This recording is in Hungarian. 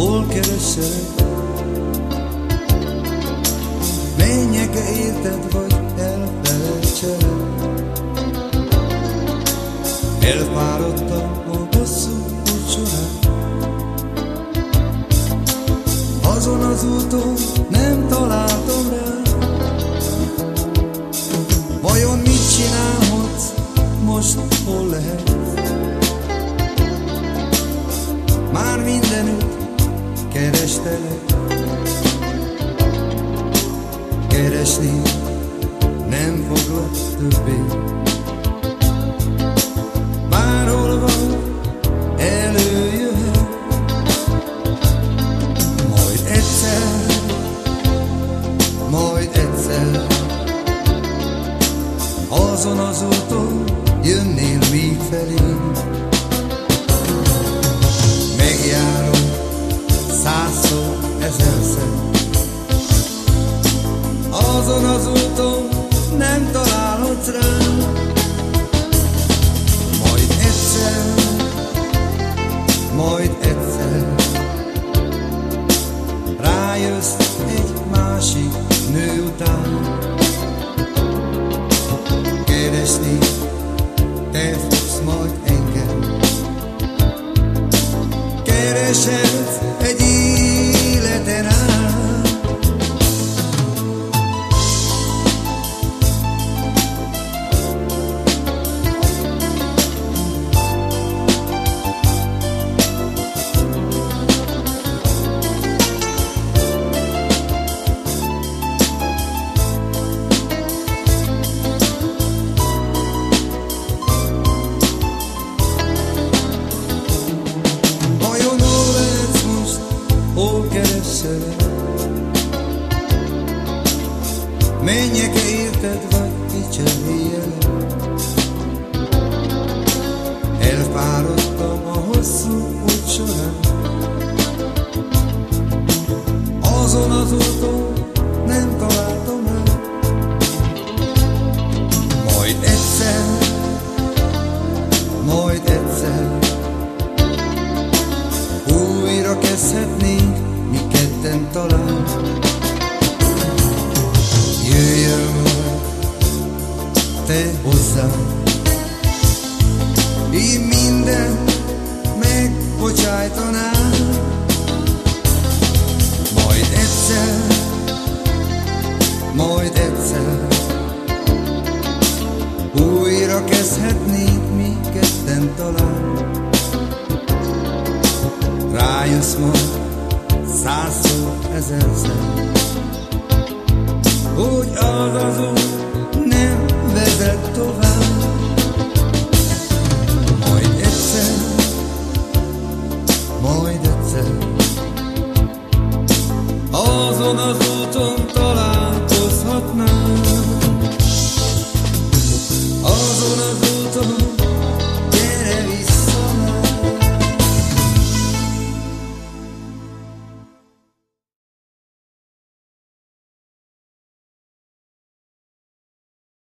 hol keresek? Menjek-e érted, vagy elfelejtselek? Elfáradtam a bosszú útsorán Azon az úton nem találtam rá Vajon mit csinálhatsz, most hol lehet? Kerestelek Keresni nem foglak többé. Bárhol van, előjöhet Majd egyszer, majd egyszer. Azon az úton jönnél még felém Azon az úton nem találhatsz rám. Majd egyszer, majd egyszer Rájössz egy másik nő után. Keresni, te fogsz majd engem. Keresed keresselek? Menjek-e érted, vagy kicseréljelek? Elfáradtam a hosszú út során Azon az úton nem találtam rá Majd egyszer, majd egyszer újra ketten talán. Jöjjön te hozzám, én minden megbocsájtanám. Majd egyszer, majd egyszer, újra kezdhetnénk mi ketten talán. Rájössz majd százszor, ezerszer. Hogy az az út nem vezet tovább, majd egyszer, majd egyszer, azon az út,